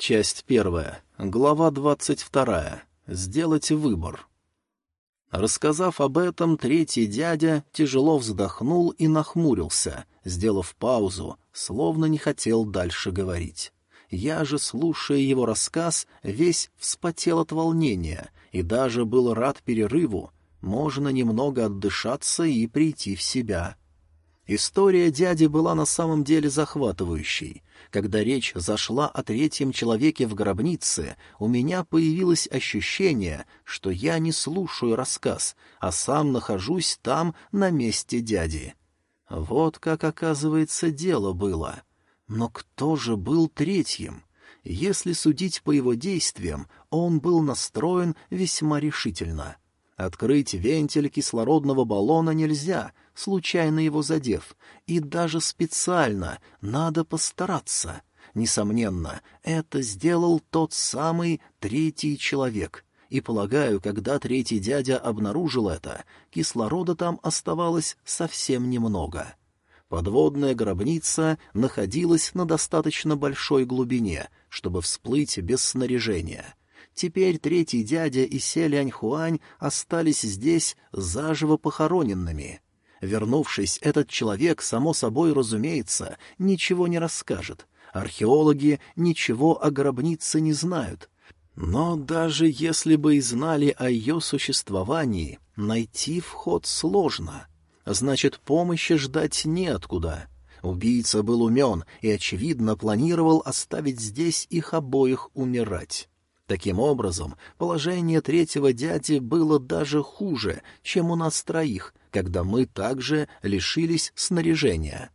Часть первая. Глава двадцать вторая. Сделать выбор. Рассказав об этом, третий дядя тяжело вздохнул и нахмурился, сделав паузу, словно не хотел дальше говорить. Я же, слушая его рассказ, весь вспотел от волнения и даже был рад перерыву. Можно немного отдышаться и прийти в себя. История дяди была на самом деле захватывающей. Когда речь зашла о третьем человеке в гробнице, у меня появилось ощущение, что я не слушаю рассказ, а сам нахожусь там, на месте дяди. Вот как, оказывается, дело было. Но кто же был третьим? Если судить по его действиям, он был настроен весьма решительно. Открыть вентиль кислородного баллона нельзя, случайно его задев, и даже специально надо постараться. Несомненно, это сделал тот самый третий человек. И, полагаю, когда третий дядя обнаружил это, кислорода там оставалось совсем немного. Подводная гробница находилась на достаточно большой глубине, чтобы всплыть без снаряжения — Теперь третий дядя и Селянь-Хуань остались здесь заживо похороненными. Вернувшись, этот человек, само собой разумеется, ничего не расскажет. Археологи ничего о гробнице не знают. Но даже если бы и знали о ее существовании, найти вход сложно. Значит, помощи ждать неоткуда. Убийца был умен и, очевидно, планировал оставить здесь их обоих умирать. Таким образом, положение третьего дяди было даже хуже, чем у нас троих, когда мы также лишились снаряжения.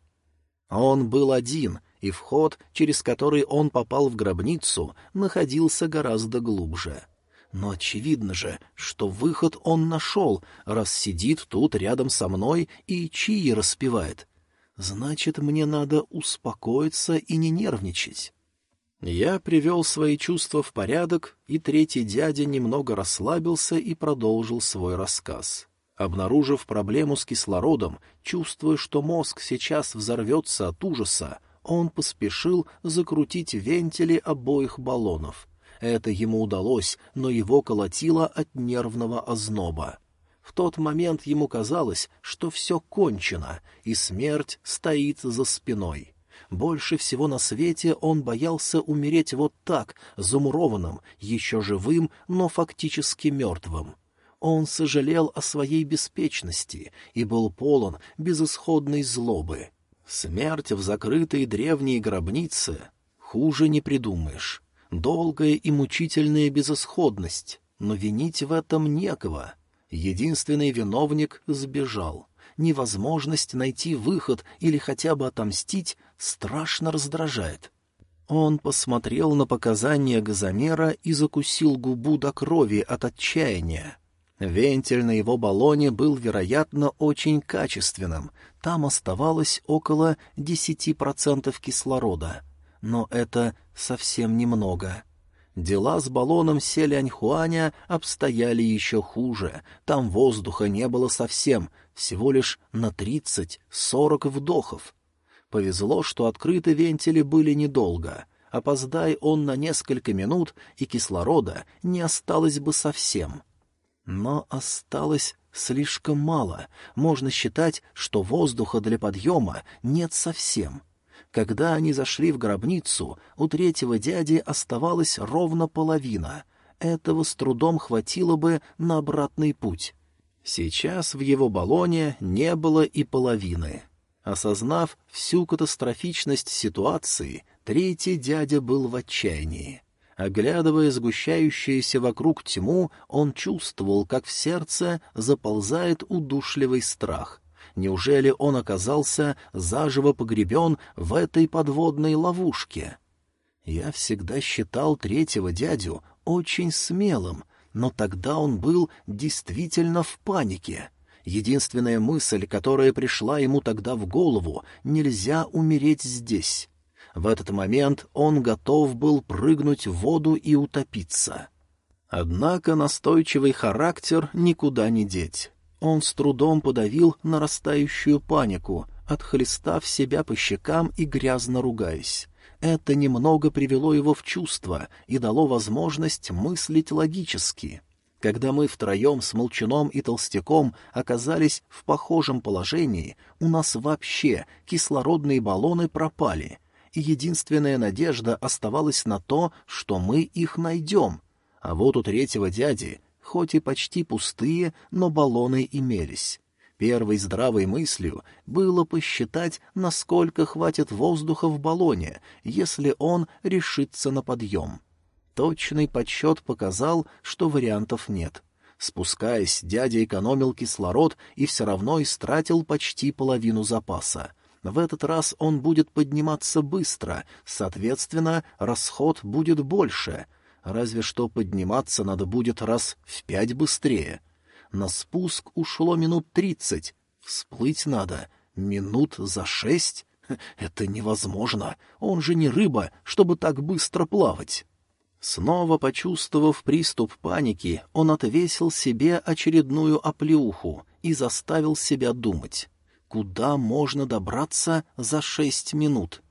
Он был один, и вход, через который он попал в гробницу, находился гораздо глубже. Но очевидно же, что выход он нашел, раз сидит тут рядом со мной и чьи распевает. Значит, мне надо успокоиться и не нервничать. Я привел свои чувства в порядок, и третий дядя немного расслабился и продолжил свой рассказ. Обнаружив проблему с кислородом, чувствуя, что мозг сейчас взорвется от ужаса, он поспешил закрутить вентили обоих баллонов. Это ему удалось, но его колотило от нервного озноба. В тот момент ему казалось, что все кончено, и смерть стоит за спиной. Больше всего на свете он боялся умереть вот так, замурованным, еще живым, но фактически мертвым. Он сожалел о своей беспечности и был полон безысходной злобы. Смерть в закрытой древней гробнице хуже не придумаешь. Долгая и мучительная безысходность, но винить в этом некого. Единственный виновник сбежал. Невозможность найти выход или хотя бы отомстить страшно раздражает. Он посмотрел на показания газомера и закусил губу до крови от отчаяния. Вентиль на его баллоне был, вероятно, очень качественным. Там оставалось около десяти процентов кислорода. Но это совсем немного. Дела с баллоном Селяньхуаня обстояли еще хуже. Там воздуха не было совсем, всего лишь на тридцать-сорок вдохов. Повезло, что открыты вентили были недолго. Опоздай он на несколько минут, и кислорода не осталось бы совсем. Но осталось слишком мало. Можно считать, что воздуха для подъема нет совсем. Когда они зашли в гробницу, у третьего дяди оставалась ровно половина. Этого с трудом хватило бы на обратный путь. Сейчас в его баллоне не было и половины. Осознав всю катастрофичность ситуации, третий дядя был в отчаянии. Оглядывая сгущающуюся вокруг тьму, он чувствовал, как в сердце заползает удушливый страх. Неужели он оказался заживо погребен в этой подводной ловушке? Я всегда считал третьего дядю очень смелым, но тогда он был действительно в панике — Единственная мысль, которая пришла ему тогда в голову — нельзя умереть здесь. В этот момент он готов был прыгнуть в воду и утопиться. Однако настойчивый характер никуда не деть. Он с трудом подавил нарастающую панику, отхлестав себя по щекам и грязно ругаясь. Это немного привело его в чувство и дало возможность мыслить логически. Когда мы втроем с Молчуном и Толстяком оказались в похожем положении, у нас вообще кислородные баллоны пропали, и единственная надежда оставалась на то, что мы их найдем. А вот у третьего дяди, хоть и почти пустые, но баллоны имелись. Первой здравой мыслью было посчитать, насколько хватит воздуха в баллоне, если он решится на подъем. Точный подсчет показал, что вариантов нет. Спускаясь, дядя экономил кислород и все равно истратил почти половину запаса. В этот раз он будет подниматься быстро, соответственно, расход будет больше. Разве что подниматься надо будет раз в пять быстрее. На спуск ушло минут тридцать. Всплыть надо минут за шесть? Это невозможно. Он же не рыба, чтобы так быстро плавать. Снова почувствовав приступ паники, он отвесил себе очередную оплеуху и заставил себя думать. Куда можно добраться за шесть минут?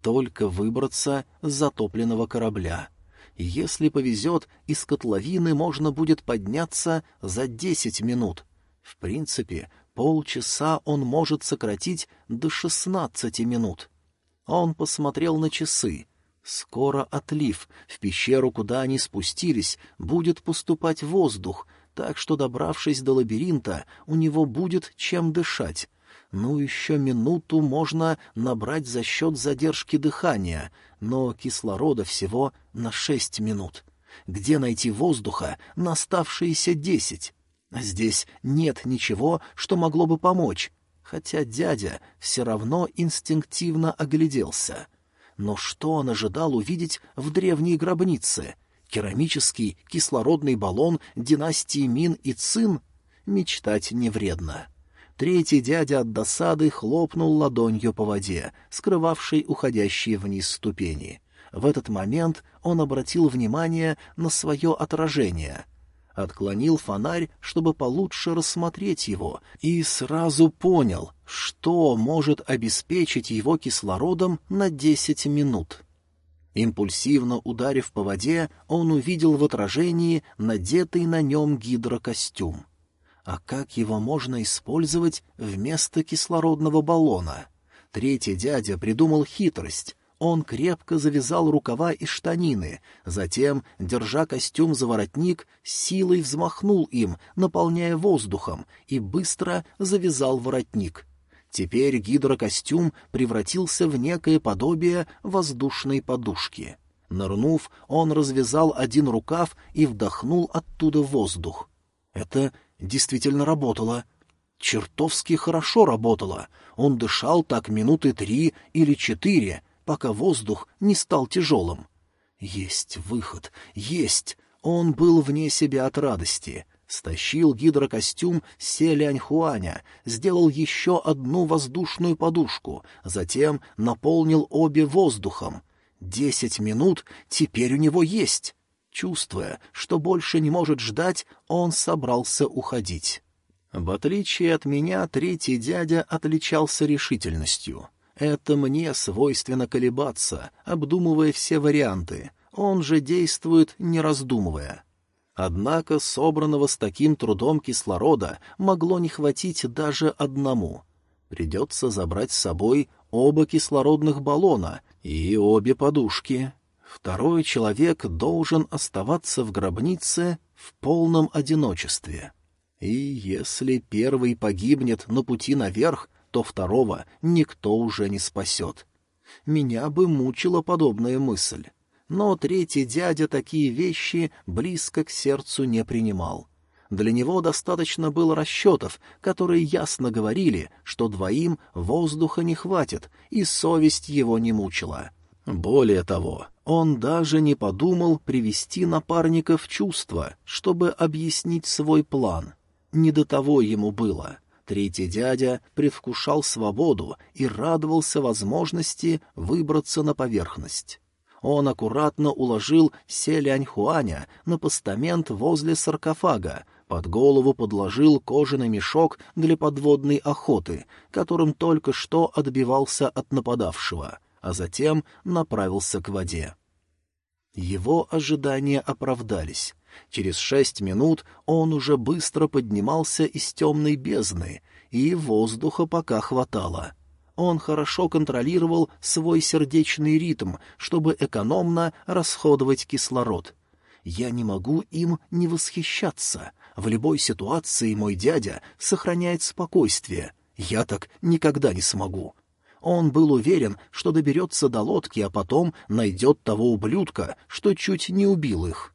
Только выбраться с затопленного корабля. Если повезет, из котловины можно будет подняться за десять минут. В принципе, полчаса он может сократить до шестнадцати минут. Он посмотрел на часы. Скоро отлив. В пещеру, куда они спустились, будет поступать воздух, так что, добравшись до лабиринта, у него будет чем дышать. Ну, еще минуту можно набрать за счет задержки дыхания, но кислорода всего на шесть минут. Где найти воздуха на оставшиеся десять? Здесь нет ничего, что могло бы помочь, хотя дядя все равно инстинктивно огляделся. Но что он ожидал увидеть в древней гробнице? Керамический кислородный баллон династии Мин и Цин? Мечтать не вредно. Третий дядя от досады хлопнул ладонью по воде, скрывавшей уходящие вниз ступени. В этот момент он обратил внимание на свое отражение. Отклонил фонарь, чтобы получше рассмотреть его, и сразу понял, что может обеспечить его кислородом на десять минут. Импульсивно ударив по воде, он увидел в отражении надетый на нем гидрокостюм. А как его можно использовать вместо кислородного баллона? Третий дядя придумал хитрость. Он крепко завязал рукава и штанины, затем, держа костюм за воротник, силой взмахнул им, наполняя воздухом, и быстро завязал воротник. Теперь гидрокостюм превратился в некое подобие воздушной подушки. Нырнув, он развязал один рукав и вдохнул оттуда воздух. Это действительно работало. Чертовски хорошо работало. Он дышал так минуты три или четыре, пока воздух не стал тяжелым. Есть выход, есть! Он был вне себя от радости. Стащил гидрокостюм Селяньхуаня, сделал еще одну воздушную подушку, затем наполнил обе воздухом. Десять минут теперь у него есть. Чувствуя, что больше не может ждать, он собрался уходить. В отличие от меня, третий дядя отличался решительностью. Это мне свойственно колебаться, обдумывая все варианты. Он же действует, не раздумывая. Однако собранного с таким трудом кислорода могло не хватить даже одному. Придется забрать с собой оба кислородных баллона и обе подушки. Второй человек должен оставаться в гробнице в полном одиночестве. И если первый погибнет на пути наверх, то второго никто уже не спасет. Меня бы мучила подобная мысль. Но третий дядя такие вещи близко к сердцу не принимал. Для него достаточно было расчетов, которые ясно говорили, что двоим воздуха не хватит, и совесть его не мучила. Более того, он даже не подумал привести напарника в чувство, чтобы объяснить свой план. Не до того ему было. Третий дядя предвкушал свободу и радовался возможности выбраться на поверхность. Он аккуратно уложил Селяньхуаня на постамент возле саркофага, под голову подложил кожаный мешок для подводной охоты, которым только что отбивался от нападавшего — а затем направился к воде. Его ожидания оправдались. Через шесть минут он уже быстро поднимался из темной бездны, и воздуха пока хватало. Он хорошо контролировал свой сердечный ритм, чтобы экономно расходовать кислород. Я не могу им не восхищаться. В любой ситуации мой дядя сохраняет спокойствие. Я так никогда не смогу. Он был уверен, что доберется до лодки, а потом найдет того ублюдка, что чуть не убил их.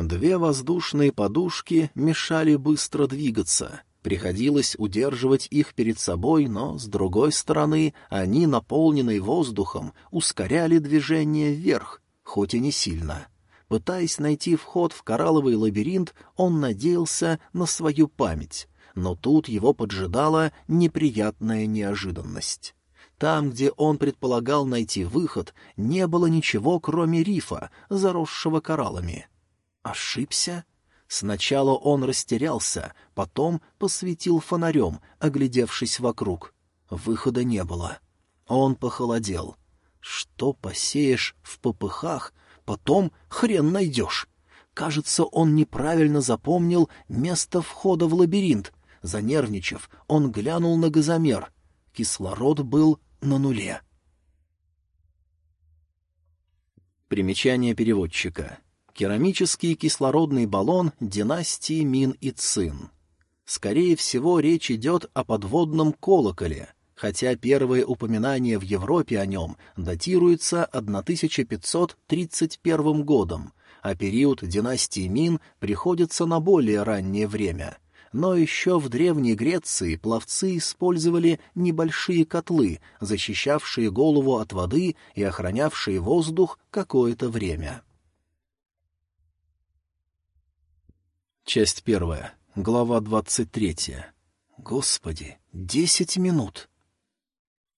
Две воздушные подушки мешали быстро двигаться. Приходилось удерживать их перед собой, но, с другой стороны, они, наполненные воздухом, ускоряли движение вверх, хоть и не сильно. Пытаясь найти вход в коралловый лабиринт, он надеялся на свою память, но тут его поджидала неприятная неожиданность. Там, где он предполагал найти выход, не было ничего, кроме рифа, заросшего кораллами. Ошибся? Сначала он растерялся, потом посветил фонарем, оглядевшись вокруг. Выхода не было. Он похолодел. Что посеешь в попыхах, потом хрен найдешь. Кажется, он неправильно запомнил место входа в лабиринт. Занервничав, он глянул на газомер. Кислород был на нуле. Примечание переводчика. Керамический кислородный баллон династии Мин и Цин. Скорее всего, речь идет о подводном колоколе, хотя первые упоминания в Европе о нем датируются 1531 годом, а период династии Мин приходится на более раннее время — но еще в Древней Греции пловцы использовали небольшие котлы, защищавшие голову от воды и охранявшие воздух какое-то время. Часть первая. Глава двадцать третья. Господи, десять минут!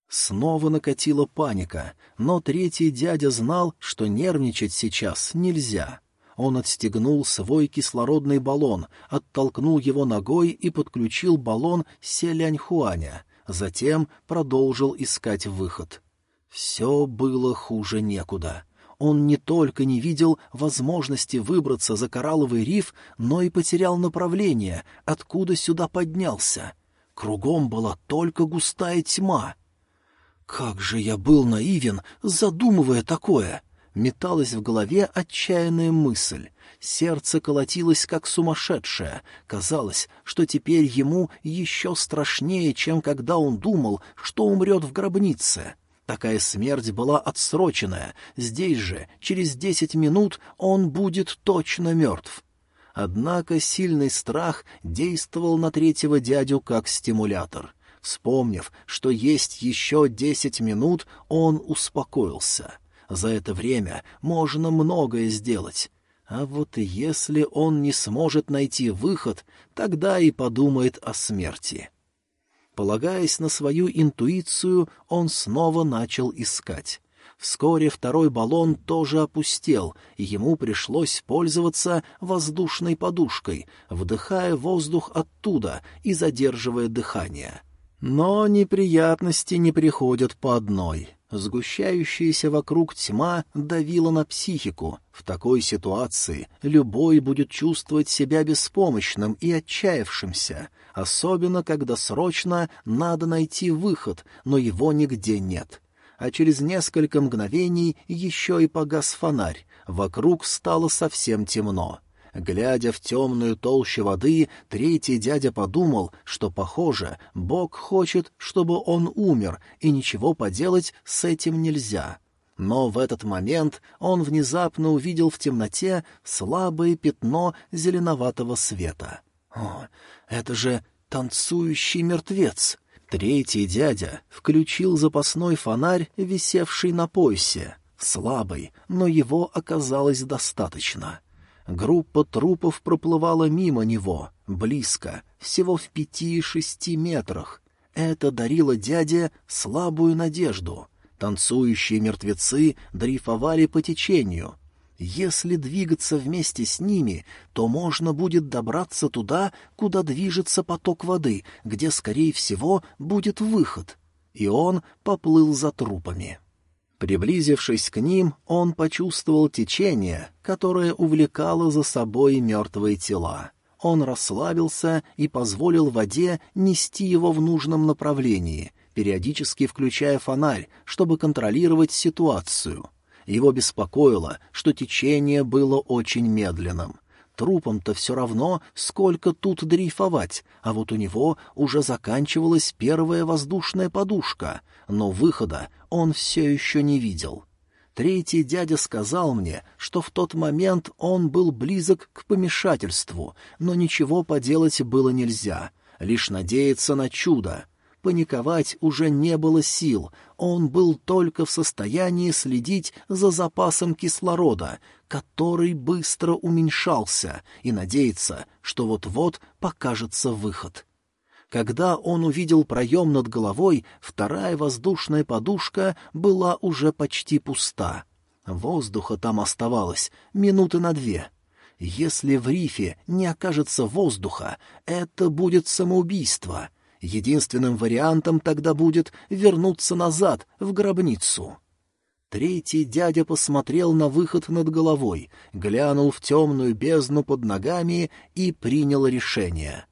Снова накатила паника, но третий дядя знал, что нервничать сейчас нельзя. Он отстегнул свой кислородный баллон, оттолкнул его ногой и подключил баллон Селяньхуаня, затем продолжил искать выход. Все было хуже некуда. Он не только не видел возможности выбраться за коралловый риф, но и потерял направление, откуда сюда поднялся. Кругом была только густая тьма. Как же я был наивен, задумывая такое! металась в голове отчаянная мысль. Сердце колотилось, как сумасшедшее. Казалось, что теперь ему еще страшнее, чем когда он думал, что умрет в гробнице. Такая смерть была отсроченная. Здесь же, через десять минут, он будет точно мертв. Однако сильный страх действовал на третьего дядю как стимулятор. Вспомнив, что есть еще десять минут, он успокоился — за это время можно многое сделать. А вот если он не сможет найти выход, тогда и подумает о смерти. Полагаясь на свою интуицию, он снова начал искать. Вскоре второй баллон тоже опустел, и ему пришлось пользоваться воздушной подушкой, вдыхая воздух оттуда и задерживая дыхание. Но неприятности не приходят по одной. Сгущающаяся вокруг тьма давила на психику. В такой ситуации любой будет чувствовать себя беспомощным и отчаявшимся, особенно когда срочно надо найти выход, но его нигде нет. А через несколько мгновений еще и погас фонарь, вокруг стало совсем темно. Глядя в темную толщу воды, третий дядя подумал, что, похоже, Бог хочет, чтобы он умер, и ничего поделать с этим нельзя. Но в этот момент он внезапно увидел в темноте слабое пятно зеленоватого света. О, это же танцующий мертвец! Третий дядя включил запасной фонарь, висевший на поясе. Слабый, но его оказалось достаточно. Группа трупов проплывала мимо него, близко, всего в пяти-шести метрах. Это дарило дяде слабую надежду. Танцующие мертвецы дрейфовали по течению. Если двигаться вместе с ними, то можно будет добраться туда, куда движется поток воды, где, скорее всего, будет выход. И он поплыл за трупами. Приблизившись к ним, он почувствовал течение, которое увлекало за собой мертвые тела. Он расслабился и позволил воде нести его в нужном направлении, периодически включая фонарь, чтобы контролировать ситуацию. Его беспокоило, что течение было очень медленным. Трупам-то все равно, сколько тут дрейфовать, а вот у него уже заканчивалась первая воздушная подушка, но выхода он все еще не видел. Третий дядя сказал мне, что в тот момент он был близок к помешательству, но ничего поделать было нельзя, лишь надеяться на чудо. Паниковать уже не было сил, он был только в состоянии следить за запасом кислорода, который быстро уменьшался, и надеяться, что вот-вот покажется выход. Когда он увидел проем над головой, вторая воздушная подушка была уже почти пуста. Воздуха там оставалось минуты на две. Если в рифе не окажется воздуха, это будет самоубийство — Единственным вариантом тогда будет вернуться назад, в гробницу. Третий дядя посмотрел на выход над головой, глянул в темную бездну под ногами и принял решение.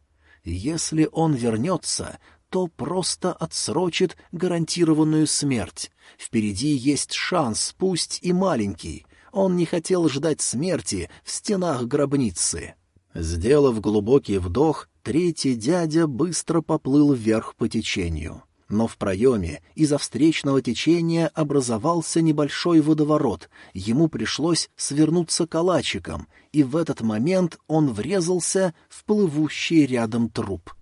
Если он вернется, то просто отсрочит гарантированную смерть. Впереди есть шанс, пусть и маленький. Он не хотел ждать смерти в стенах гробницы. Сделав глубокий вдох, третий дядя быстро поплыл вверх по течению. Но в проеме из-за встречного течения образовался небольшой водоворот, ему пришлось свернуться калачиком, и в этот момент он врезался в плывущий рядом труп.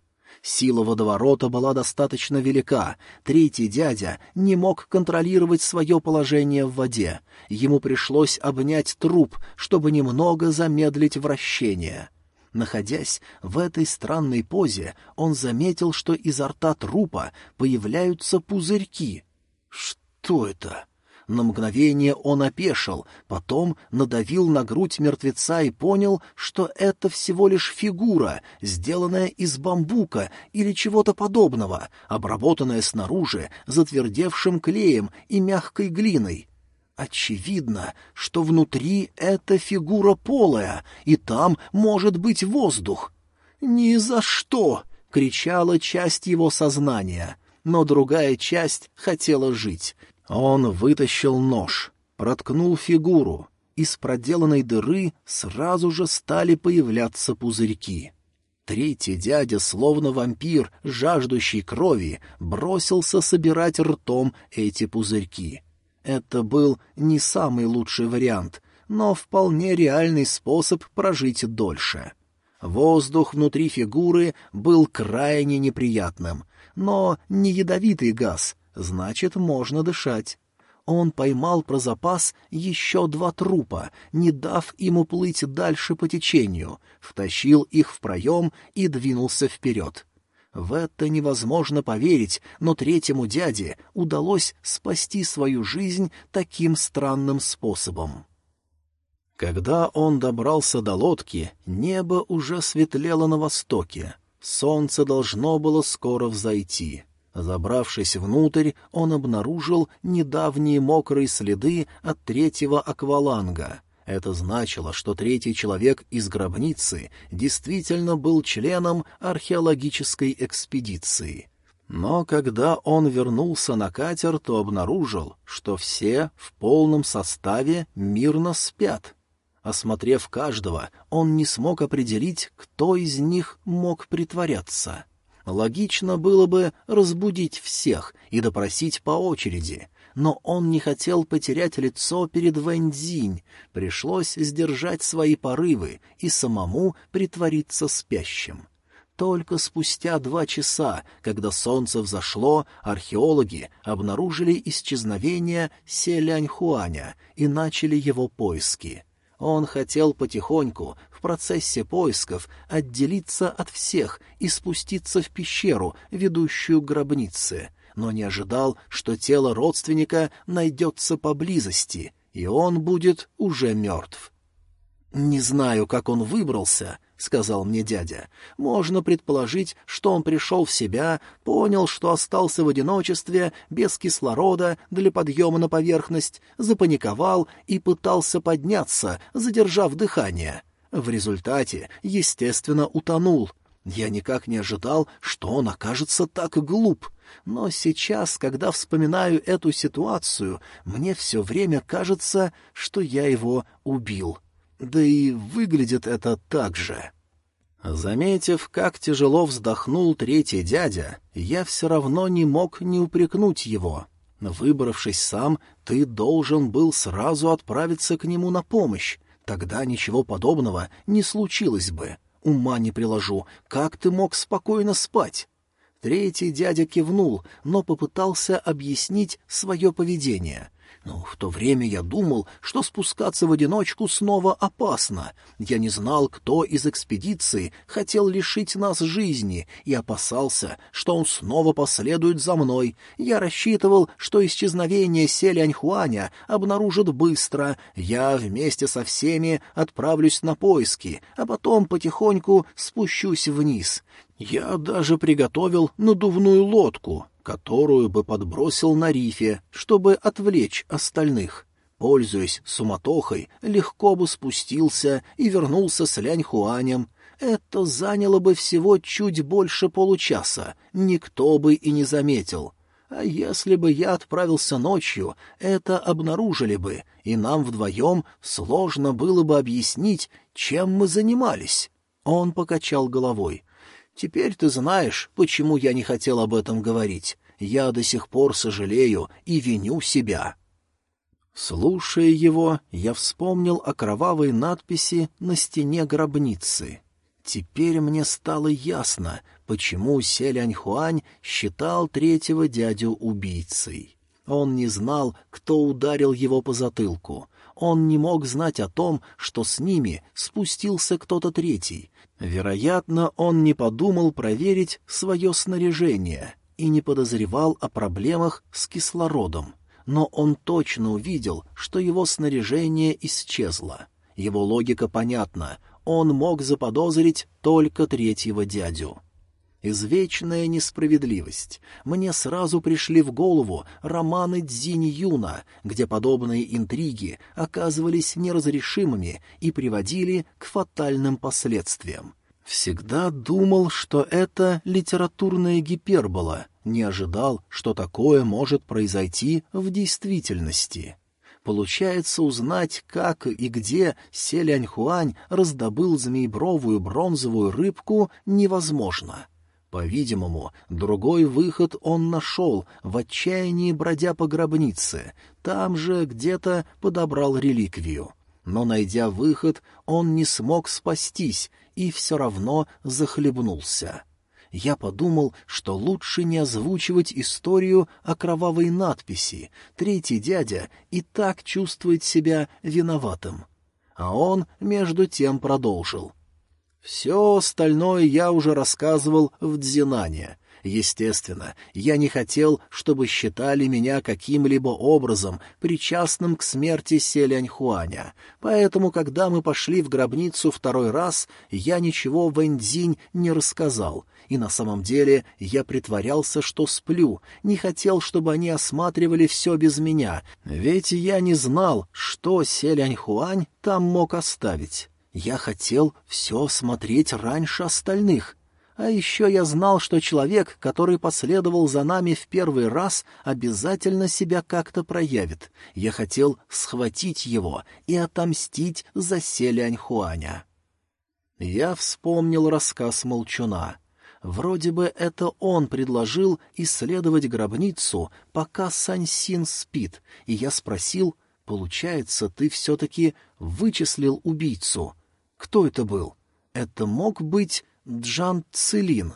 Сила водоворота была достаточно велика, третий дядя не мог контролировать свое положение в воде, ему пришлось обнять труп, чтобы немного замедлить вращение — Находясь в этой странной позе, он заметил, что изо рта трупа появляются пузырьки. Что это? На мгновение он опешил, потом надавил на грудь мертвеца и понял, что это всего лишь фигура, сделанная из бамбука или чего-то подобного, обработанная снаружи затвердевшим клеем и мягкой глиной. Очевидно, что внутри эта фигура полая, и там может быть воздух. «Ни за что!» — кричала часть его сознания, но другая часть хотела жить. Он вытащил нож, проткнул фигуру. Из проделанной дыры сразу же стали появляться пузырьки. Третий дядя, словно вампир, жаждущий крови, бросился собирать ртом эти пузырьки — это был не самый лучший вариант, но вполне реальный способ прожить дольше. Воздух внутри фигуры был крайне неприятным, но не ядовитый газ, значит, можно дышать. Он поймал про запас еще два трупа, не дав им уплыть дальше по течению, втащил их в проем и двинулся вперед. В это невозможно поверить, но третьему дяде удалось спасти свою жизнь таким странным способом. Когда он добрался до лодки, небо уже светлело на востоке. Солнце должно было скоро взойти. Забравшись внутрь, он обнаружил недавние мокрые следы от третьего акваланга. Это значило, что третий человек из гробницы действительно был членом археологической экспедиции. Но когда он вернулся на катер, то обнаружил, что все в полном составе мирно спят. Осмотрев каждого, он не смог определить, кто из них мог притворяться. Логично было бы разбудить всех и допросить по очереди, но он не хотел потерять лицо перед Вэньцзинь, пришлось сдержать свои порывы и самому притвориться спящим. Только спустя два часа, когда солнце взошло, археологи обнаружили исчезновение Селяньхуаня и начали его поиски. Он хотел потихоньку, в процессе поисков, отделиться от всех и спуститься в пещеру, ведущую к гробнице, но не ожидал, что тело родственника найдется поблизости, и он будет уже мертв. Не знаю, как он выбрался, — сказал мне дядя. «Можно предположить, что он пришел в себя, понял, что остался в одиночестве, без кислорода для подъема на поверхность, запаниковал и пытался подняться, задержав дыхание. В результате, естественно, утонул. Я никак не ожидал, что он окажется так глуп. Но сейчас, когда вспоминаю эту ситуацию, мне все время кажется, что я его убил. Да и выглядит это так же. Заметив, как тяжело вздохнул третий дядя, я все равно не мог не упрекнуть его. Выбравшись сам, ты должен был сразу отправиться к нему на помощь. Тогда ничего подобного не случилось бы. Ума не приложу, как ты мог спокойно спать? Третий дядя кивнул, но попытался объяснить свое поведение. Но в то время я думал, что спускаться в одиночку снова опасно. Я не знал, кто из экспедиции хотел лишить нас жизни, и опасался, что он снова последует за мной. Я рассчитывал, что исчезновение Селяньхуаня обнаружат быстро. Я вместе со всеми отправлюсь на поиски, а потом потихоньку спущусь вниз. Я даже приготовил надувную лодку, которую бы подбросил на рифе, чтобы отвлечь остальных. Пользуясь суматохой, легко бы спустился и вернулся с Ляньхуанем. Это заняло бы всего чуть больше получаса, никто бы и не заметил. А если бы я отправился ночью, это обнаружили бы, и нам вдвоем сложно было бы объяснить, чем мы занимались. Он покачал головой. Теперь ты знаешь, почему я не хотел об этом говорить. Я до сих пор сожалею и виню себя». Слушая его, я вспомнил о кровавой надписи на стене гробницы. Теперь мне стало ясно, почему Селяньхуань считал третьего дядю убийцей. Он не знал, кто ударил его по затылку. Он не мог знать о том, что с ними спустился кто-то третий, Вероятно, он не подумал проверить свое снаряжение и не подозревал о проблемах с кислородом, но он точно увидел, что его снаряжение исчезло. Его логика понятна, он мог заподозрить только третьего дядю. Извечная несправедливость. Мне сразу пришли в голову романы Дзинь Юна, где подобные интриги оказывались неразрешимыми и приводили к фатальным последствиям. Всегда думал, что это литературная гипербола, не ожидал, что такое может произойти в действительности. Получается узнать, как и где Селяньхуань раздобыл змеебровую бронзовую рыбку, невозможно. По-видимому, другой выход он нашел, в отчаянии бродя по гробнице, там же где-то подобрал реликвию. Но, найдя выход, он не смог спастись и все равно захлебнулся. Я подумал, что лучше не озвучивать историю о кровавой надписи. Третий дядя и так чувствует себя виноватым. А он, между тем, продолжил. Все остальное я уже рассказывал в Дзинане. Естественно, я не хотел, чтобы считали меня каким-либо образом причастным к смерти Селяньхуаня, поэтому, когда мы пошли в гробницу второй раз, я ничего Вэньцзинь не рассказал, и на самом деле я притворялся, что сплю, не хотел, чтобы они осматривали все без меня, ведь я не знал, что Селяньхуань там мог оставить. Я хотел все смотреть раньше остальных. А еще я знал, что человек, который последовал за нами в первый раз, обязательно себя как-то проявит. Я хотел схватить его и отомстить за Селяньхуаня. Я вспомнил рассказ Молчуна. Вроде бы это он предложил исследовать гробницу, пока Саньсин спит, и я спросил, «Получается, ты все-таки вычислил убийцу?» Кто это был? Это мог быть Джан Цилин.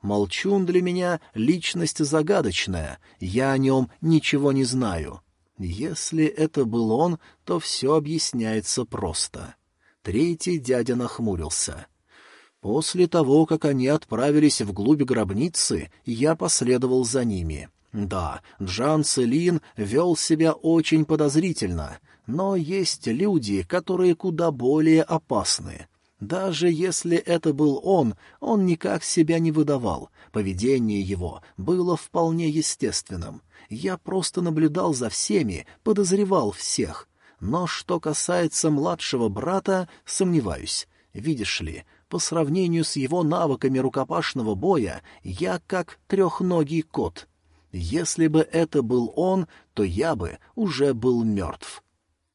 Молчун для меня — личность загадочная, я о нем ничего не знаю. Если это был он, то все объясняется просто. Третий дядя нахмурился. После того, как они отправились вглубь гробницы, я последовал за ними. Да, Джан Целин вел себя очень подозрительно — но есть люди, которые куда более опасны. Даже если это был он, он никак себя не выдавал. Поведение его было вполне естественным. Я просто наблюдал за всеми, подозревал всех. Но что касается младшего брата, сомневаюсь. Видишь ли, по сравнению с его навыками рукопашного боя, я как трехногий кот. Если бы это был он, то я бы уже был мертв.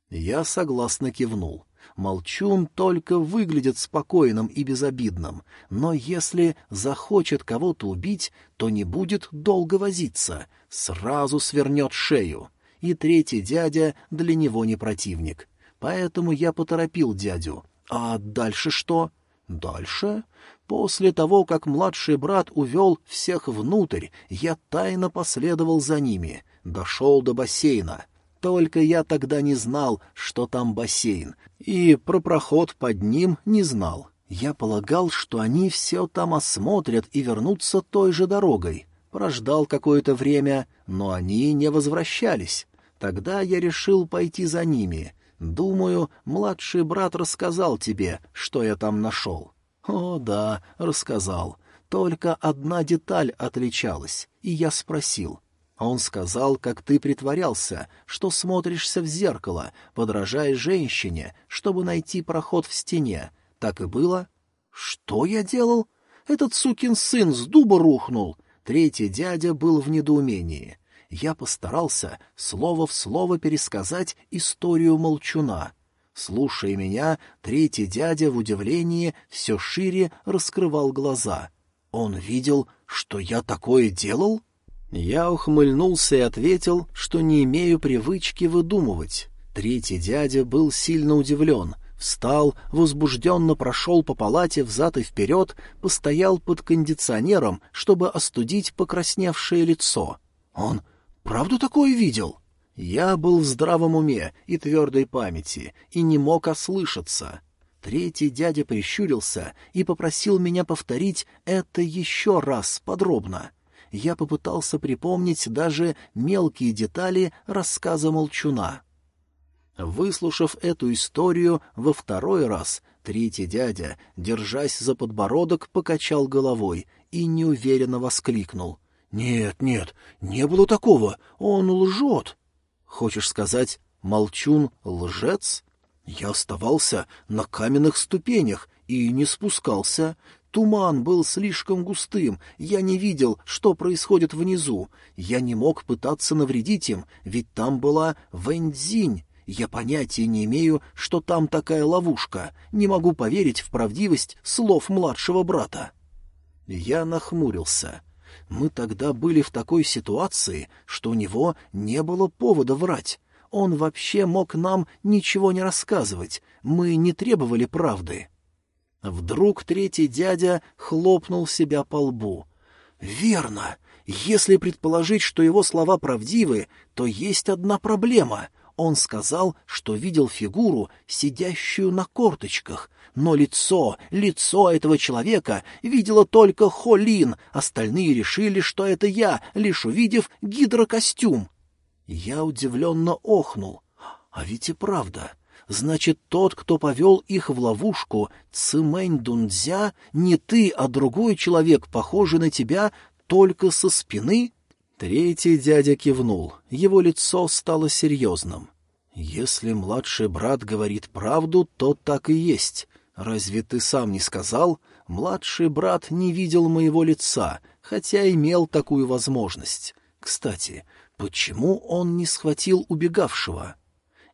Я согласно кивнул. Молчун только выглядит спокойным и безобидным, но если захочет кого-то убить, то не будет долго возиться, сразу свернет шею. И третий дядя для него не противник. Поэтому я поторопил дядю. А дальше что? Дальше? После того, как младший брат увел всех внутрь, я тайно последовал за ними, дошел до бассейна — только я тогда не знал, что там бассейн, и про проход под ним не знал. Я полагал, что они все там осмотрят и вернутся той же дорогой. Прождал какое-то время, но они не возвращались. Тогда я решил пойти за ними. Думаю, младший брат рассказал тебе, что я там нашел. О, да, рассказал. Только одна деталь отличалась, и я спросил — он сказал, как ты притворялся, что смотришься в зеркало, подражая женщине, чтобы найти проход в стене. Так и было? Что я делал? Этот сукин сын с дуба рухнул. Третий дядя был в недоумении. Я постарался слово в слово пересказать историю молчуна. Слушая меня, третий дядя в удивлении все шире раскрывал глаза. Он видел, что я такое делал? Я ухмыльнулся и ответил, что не имею привычки выдумывать. Третий дядя был сильно удивлен, встал, возбужденно прошел по палате взад и вперед, постоял под кондиционером, чтобы остудить покрасневшее лицо. Он правду такое видел? Я был в здравом уме и твердой памяти, и не мог ослышаться. Третий дядя прищурился и попросил меня повторить это еще раз подробно я попытался припомнить даже мелкие детали рассказа Молчуна. Выслушав эту историю во второй раз, третий дядя, держась за подбородок, покачал головой и неуверенно воскликнул. — Нет, нет, не было такого, он лжет. — Хочешь сказать, Молчун лжец? Я оставался на каменных ступенях и не спускался. Туман был слишком густым, я не видел, что происходит внизу. Я не мог пытаться навредить им, ведь там была Вэньцзинь. Я понятия не имею, что там такая ловушка. Не могу поверить в правдивость слов младшего брата. Я нахмурился. Мы тогда были в такой ситуации, что у него не было повода врать. Он вообще мог нам ничего не рассказывать. Мы не требовали правды. Вдруг третий дядя хлопнул себя по лбу. «Верно. Если предположить, что его слова правдивы, то есть одна проблема. Он сказал, что видел фигуру, сидящую на корточках, но лицо, лицо этого человека видела только Холин, остальные решили, что это я, лишь увидев гидрокостюм. Я удивленно охнул. А ведь и правда, Значит, тот, кто повел их в ловушку, Цимэнь Дунцзя, не ты, а другой человек, похожий на тебя, только со спины? Третий дядя кивнул. Его лицо стало серьезным. Если младший брат говорит правду, то так и есть. Разве ты сам не сказал? Младший брат не видел моего лица, хотя имел такую возможность. Кстати, почему он не схватил убегавшего?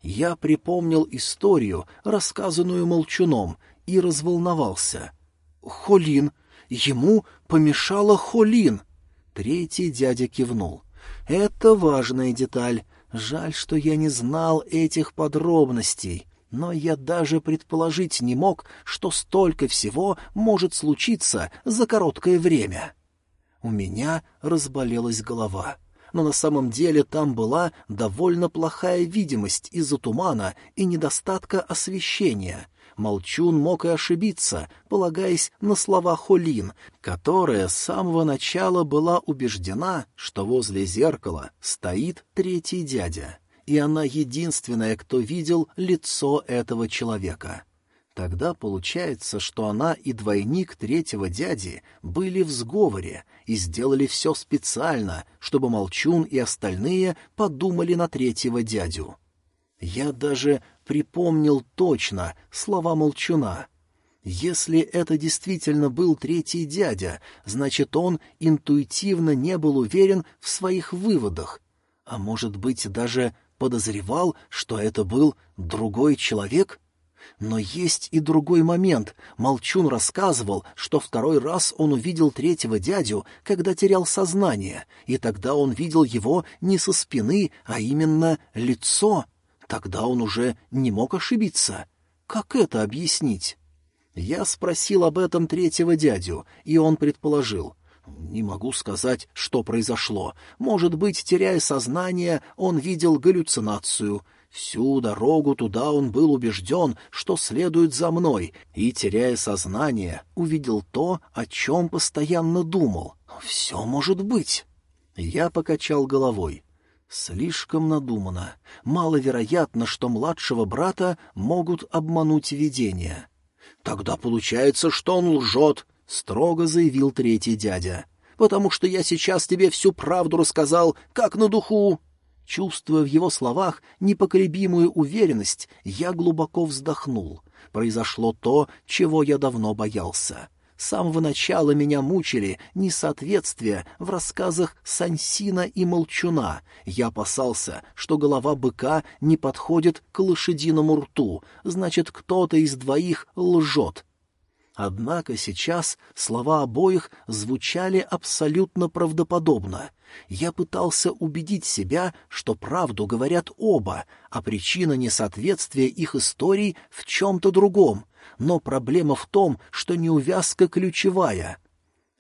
Я припомнил историю, рассказанную молчуном, и разволновался. «Холин! Ему помешала Холин!» Третий дядя кивнул. «Это важная деталь. Жаль, что я не знал этих подробностей. Но я даже предположить не мог, что столько всего может случиться за короткое время». У меня разболелась голова но на самом деле там была довольно плохая видимость из-за тумана и недостатка освещения. Молчун мог и ошибиться, полагаясь на слова Холин, которая с самого начала была убеждена, что возле зеркала стоит третий дядя, и она единственная, кто видел лицо этого человека. Тогда получается, что она и двойник третьего дяди были в сговоре и сделали все специально, чтобы Молчун и остальные подумали на третьего дядю. Я даже припомнил точно слова Молчуна. Если это действительно был третий дядя, значит, он интуитивно не был уверен в своих выводах, а может быть, даже подозревал, что это был другой человек? Но есть и другой момент. Молчун рассказывал, что второй раз он увидел третьего дядю, когда терял сознание, и тогда он видел его не со спины, а именно лицо. Тогда он уже не мог ошибиться. Как это объяснить? Я спросил об этом третьего дядю, и он предположил. Не могу сказать, что произошло. Может быть, теряя сознание, он видел галлюцинацию. Всю дорогу туда он был убежден, что следует за мной, и, теряя сознание, увидел то, о чем постоянно думал. Все может быть. Я покачал головой. Слишком надумано. Маловероятно, что младшего брата могут обмануть видения. Тогда получается, что он лжет, — строго заявил третий дядя. «Потому что я сейчас тебе всю правду рассказал, как на духу!» Чувствуя в его словах непоколебимую уверенность, я глубоко вздохнул. Произошло то, чего я давно боялся. С самого начала меня мучили несоответствия в рассказах Сансина и Молчуна. Я опасался, что голова быка не подходит к лошадиному рту, значит, кто-то из двоих лжет, Однако сейчас слова обоих звучали абсолютно правдоподобно. Я пытался убедить себя, что правду говорят оба, а причина несоответствия их историй в чем-то другом. Но проблема в том, что неувязка ключевая.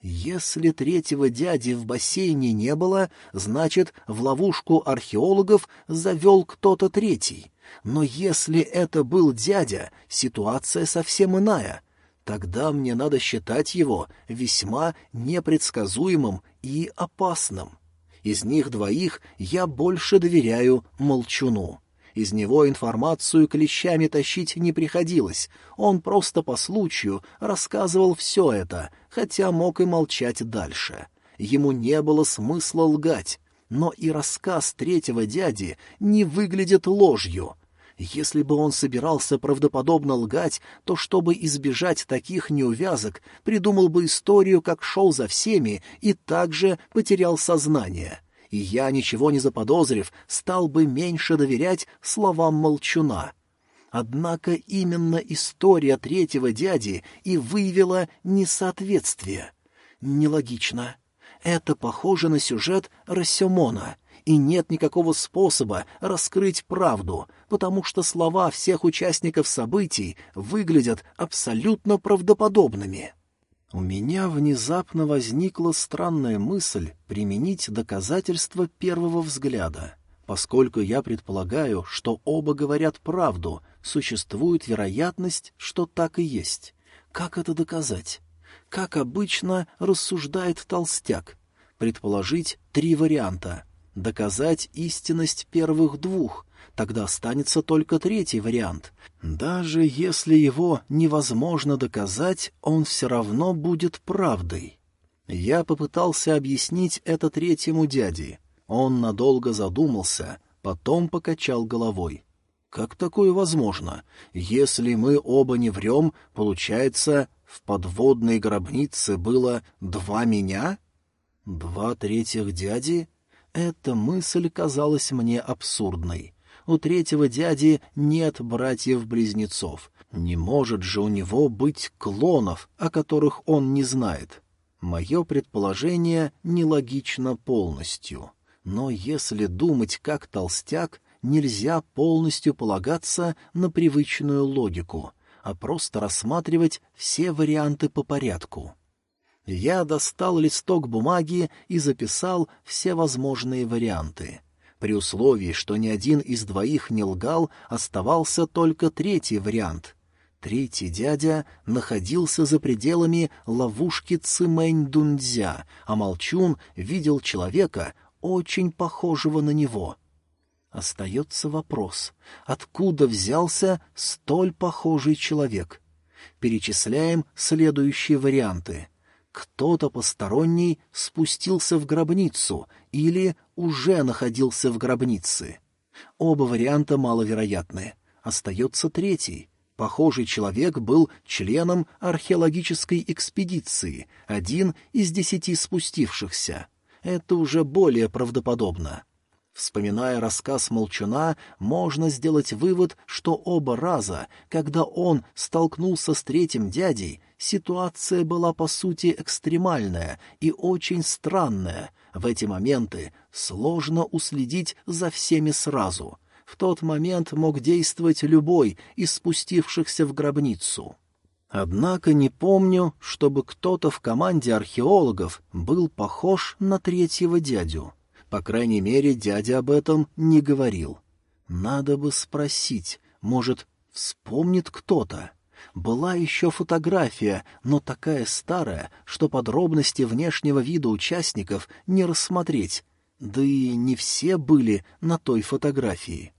Если третьего дяди в бассейне не было, значит, в ловушку археологов завел кто-то третий. Но если это был дядя, ситуация совсем иная — Тогда мне надо считать его весьма непредсказуемым и опасным. Из них двоих я больше доверяю Молчуну. Из него информацию клещами тащить не приходилось, он просто по случаю рассказывал все это, хотя мог и молчать дальше. Ему не было смысла лгать, но и рассказ третьего дяди не выглядит ложью — если бы он собирался правдоподобно лгать, то, чтобы избежать таких неувязок, придумал бы историю, как шел за всеми и также потерял сознание. И я, ничего не заподозрив, стал бы меньше доверять словам молчуна. Однако именно история третьего дяди и выявила несоответствие. Нелогично. Это похоже на сюжет Рассемона — и нет никакого способа раскрыть правду, потому что слова всех участников событий выглядят абсолютно правдоподобными. У меня внезапно возникла странная мысль применить доказательства первого взгляда. Поскольку я предполагаю, что оба говорят правду, существует вероятность, что так и есть. Как это доказать? Как обычно рассуждает толстяк? Предположить три варианта — доказать истинность первых двух, тогда останется только третий вариант. Даже если его невозможно доказать, он все равно будет правдой. Я попытался объяснить это третьему дяде. Он надолго задумался, потом покачал головой. Как такое возможно? Если мы оба не врем, получается, в подводной гробнице было два меня? Два третьих дяди? Эта мысль казалась мне абсурдной. У третьего дяди нет братьев-близнецов. Не может же у него быть клонов, о которых он не знает. Мое предположение нелогично полностью. Но если думать как толстяк, нельзя полностью полагаться на привычную логику, а просто рассматривать все варианты по порядку. Я достал листок бумаги и записал все возможные варианты. При условии, что ни один из двоих не лгал, оставался только третий вариант. Третий дядя находился за пределами ловушки Цимэнь-Дунцзя, а Молчун видел человека, очень похожего на него. Остается вопрос, откуда взялся столь похожий человек — Перечисляем следующие варианты. Кто-то посторонний спустился в гробницу или уже находился в гробнице. Оба варианта маловероятны. Остается третий. Похожий человек был членом археологической экспедиции, один из десяти спустившихся. Это уже более правдоподобно. Вспоминая рассказ Молчуна, можно сделать вывод, что оба раза, когда он столкнулся с третьим дядей, ситуация была по сути экстремальная и очень странная. В эти моменты сложно уследить за всеми сразу. В тот момент мог действовать любой из спустившихся в гробницу. Однако не помню, чтобы кто-то в команде археологов был похож на третьего дядю. По крайней мере, дядя об этом не говорил. Надо бы спросить, может, вспомнит кто-то. Была еще фотография, но такая старая, что подробности внешнего вида участников не рассмотреть. Да и не все были на той фотографии.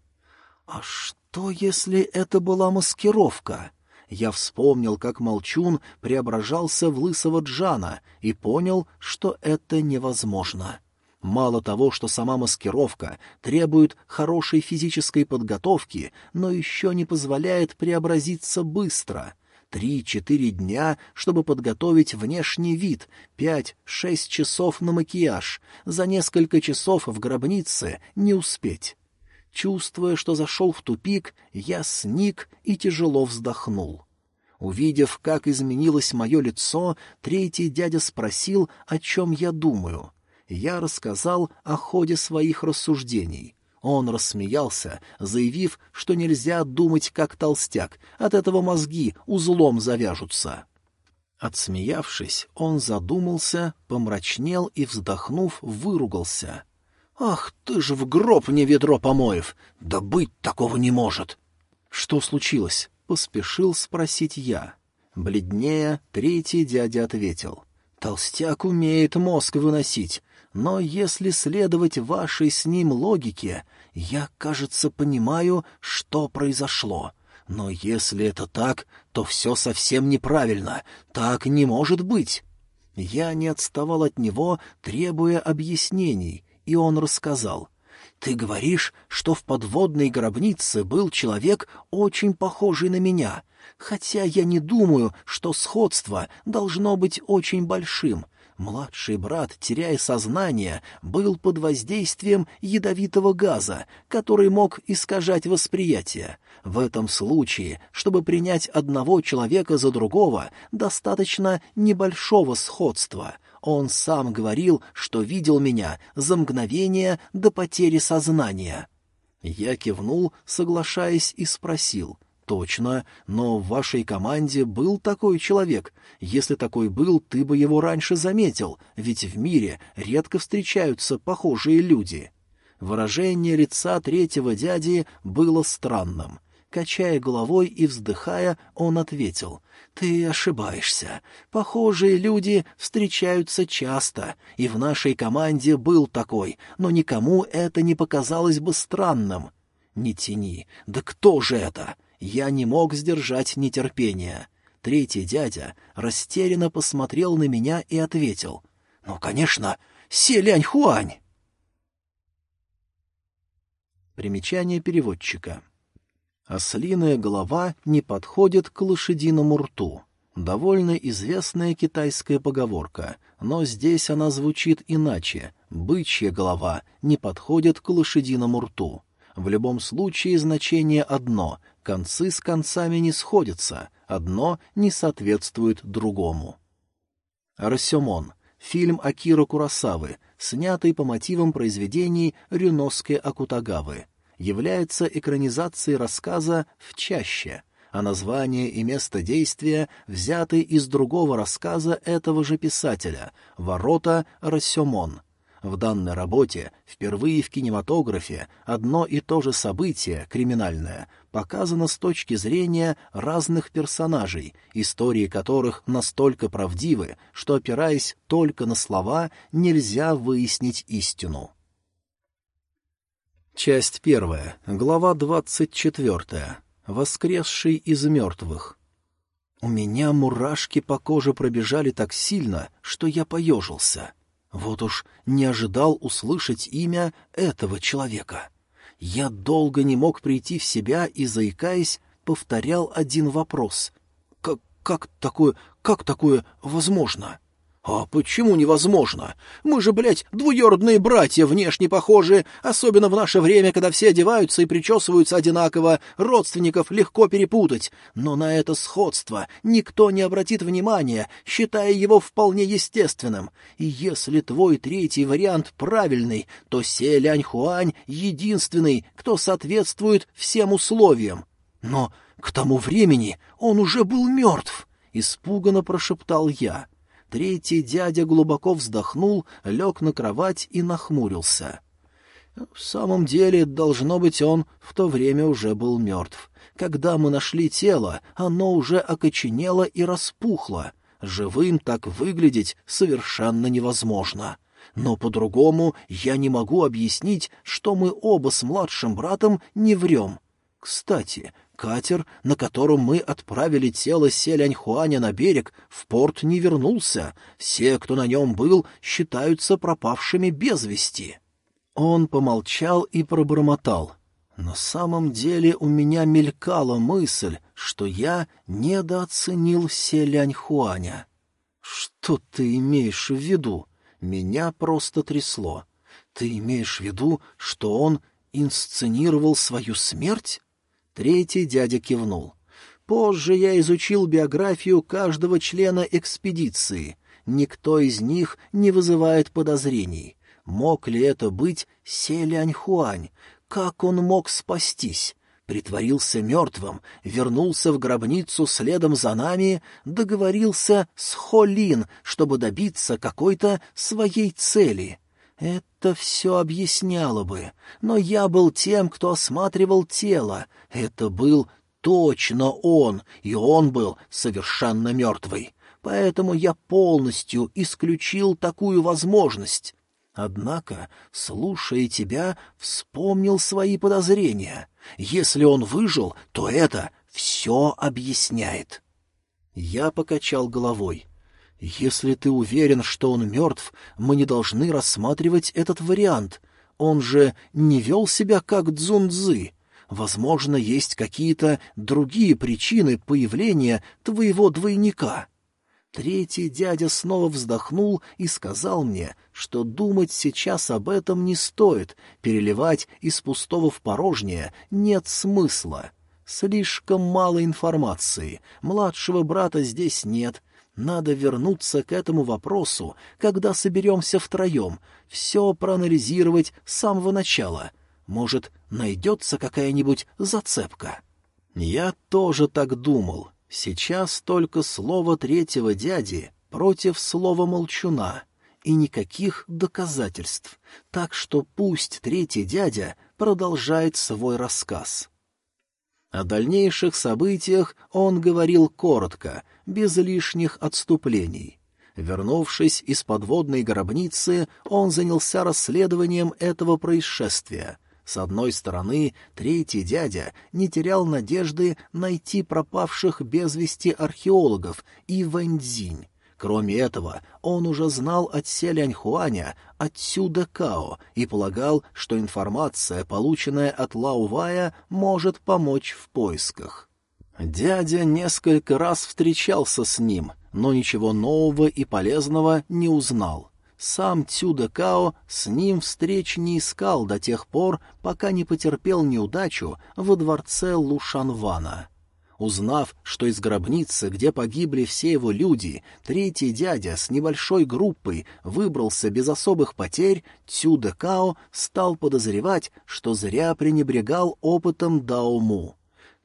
А что, если это была маскировка? Я вспомнил, как Молчун преображался в лысого Джана и понял, что это невозможно. Мало того, что сама маскировка требует хорошей физической подготовки, но еще не позволяет преобразиться быстро. Три-четыре дня, чтобы подготовить внешний вид, пять-шесть часов на макияж, за несколько часов в гробнице не успеть. Чувствуя, что зашел в тупик, я сник и тяжело вздохнул. Увидев, как изменилось мое лицо, третий дядя спросил, о чем я думаю я рассказал о ходе своих рассуждений. Он рассмеялся, заявив, что нельзя думать как толстяк, от этого мозги узлом завяжутся. Отсмеявшись, он задумался, помрачнел и, вздохнув, выругался. «Ах, ты же в гроб не ведро помоев! Да быть такого не может!» «Что случилось?» — поспешил спросить я. Бледнее, третий дядя ответил. «Толстяк умеет мозг выносить. Но если следовать вашей с ним логике, я, кажется, понимаю, что произошло. Но если это так, то все совсем неправильно. Так не может быть. Я не отставал от него, требуя объяснений, и он рассказал. «Ты говоришь, что в подводной гробнице был человек, очень похожий на меня, хотя я не думаю, что сходство должно быть очень большим. Младший брат, теряя сознание, был под воздействием ядовитого газа, который мог искажать восприятие. В этом случае, чтобы принять одного человека за другого, достаточно небольшого сходства. Он сам говорил, что видел меня за мгновение до потери сознания. Я кивнул, соглашаясь, и спросил, «Точно, но в вашей команде был такой человек. Если такой был, ты бы его раньше заметил, ведь в мире редко встречаются похожие люди». Выражение лица третьего дяди было странным. Качая головой и вздыхая, он ответил, «Ты ошибаешься. Похожие люди встречаются часто, и в нашей команде был такой, но никому это не показалось бы странным». «Не тяни. Да кто же это?» Я не мог сдержать нетерпения. Третий дядя растерянно посмотрел на меня и ответил. «Ну, конечно, Селянь Хуань!» Примечание переводчика. Ослиная голова не подходит к лошадиному рту. Довольно известная китайская поговорка, но здесь она звучит иначе. Бычья голова не подходит к лошадиному рту. В любом случае значение одно концы с концами не сходятся, одно не соответствует другому. Рассемон. Фильм Акира Курасавы, снятый по мотивам произведений Рюноске Акутагавы. Является экранизацией рассказа «В чаще», а название и место действия взяты из другого рассказа этого же писателя «Ворота Рассемон», в данной работе впервые в кинематографе одно и то же событие, криминальное, показано с точки зрения разных персонажей, истории которых настолько правдивы, что, опираясь только на слова, нельзя выяснить истину. Часть первая, глава двадцать четвертая. Воскресший из мертвых. У меня мурашки по коже пробежали так сильно, что я поежился. Вот уж не ожидал услышать имя этого человека. Я долго не мог прийти в себя и, заикаясь, повторял один вопрос. «Как, как такое, как такое возможно?» «А почему невозможно? Мы же, блядь, двуюродные братья, внешне похожие, особенно в наше время, когда все одеваются и причесываются одинаково, родственников легко перепутать. Но на это сходство никто не обратит внимания, считая его вполне естественным. И если твой третий вариант правильный, то Се Лянь Хуань единственный, кто соответствует всем условиям. Но к тому времени он уже был мертв», — испуганно прошептал я. — Третий дядя глубоко вздохнул, лег на кровать и нахмурился. В самом деле, должно быть, он в то время уже был мертв. Когда мы нашли тело, оно уже окоченело и распухло. Живым так выглядеть совершенно невозможно. Но по-другому я не могу объяснить, что мы оба с младшим братом не врем. Кстати, Катер, на котором мы отправили тело Селяньхуаня на берег, в порт не вернулся. Все, кто на нем был, считаются пропавшими без вести. Он помолчал и пробормотал. На самом деле у меня мелькала мысль, что я недооценил Селяньхуаня. Что ты имеешь в виду? Меня просто трясло. Ты имеешь в виду, что он инсценировал свою смерть? Третий дядя кивнул. Позже я изучил биографию каждого члена экспедиции. Никто из них не вызывает подозрений. Мог ли это быть Селяньхуань? Как он мог спастись? Притворился мертвым, вернулся в гробницу следом за нами, договорился с Холин, чтобы добиться какой-то своей цели — это все объясняло бы, но я был тем, кто осматривал тело. Это был точно он, и он был совершенно мертвый. Поэтому я полностью исключил такую возможность. Однако, слушая тебя, вспомнил свои подозрения. Если он выжил, то это все объясняет. Я покачал головой. «Если ты уверен, что он мертв, мы не должны рассматривать этот вариант. Он же не вел себя как Цзунцзы. Возможно, есть какие-то другие причины появления твоего двойника». Третий дядя снова вздохнул и сказал мне, что думать сейчас об этом не стоит, переливать из пустого в порожнее нет смысла. Слишком мало информации, младшего брата здесь нет, надо вернуться к этому вопросу, когда соберемся втроем, все проанализировать с самого начала. Может, найдется какая-нибудь зацепка. Я тоже так думал. Сейчас только слово третьего дяди против слова молчуна, и никаких доказательств, так что пусть третий дядя продолжает свой рассказ. О дальнейших событиях он говорил коротко, без лишних отступлений. Вернувшись из подводной гробницы, он занялся расследованием этого происшествия. С одной стороны, третий дядя не терял надежды найти пропавших без вести археологов и Вэньцзинь. Кроме этого, он уже знал от Селяньхуаня отсюда Као и полагал, что информация, полученная от Лаувая, может помочь в поисках. Дядя несколько раз встречался с ним, но ничего нового и полезного не узнал. Сам Цюда Као с ним встреч не искал до тех пор, пока не потерпел неудачу во дворце Лушанвана. Узнав, что из гробницы, где погибли все его люди, третий дядя с небольшой группой выбрался без особых потерь, Цюда Као стал подозревать, что зря пренебрегал опытом Даому.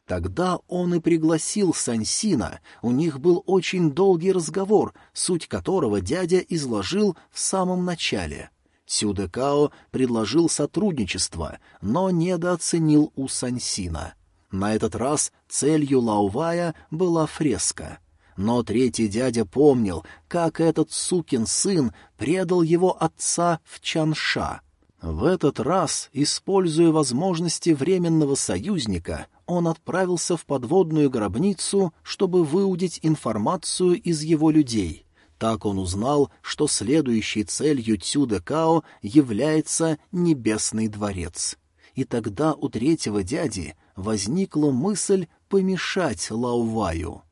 Тогда он и пригласил Сансина, у них был очень долгий разговор, суть которого дядя изложил в самом начале. Цюдекао предложил сотрудничество, но недооценил у Сансина. На этот раз целью Лаувая была фреска. Но третий дядя помнил, как этот сукин сын предал его отца в Чанша — В этот раз, используя возможности временного союзника, он отправился в подводную гробницу, чтобы выудить информацию из его людей. Так он узнал, что следующей целью Цюдекао является Небесный дворец. И тогда у третьего дяди возникла мысль помешать Лауваю.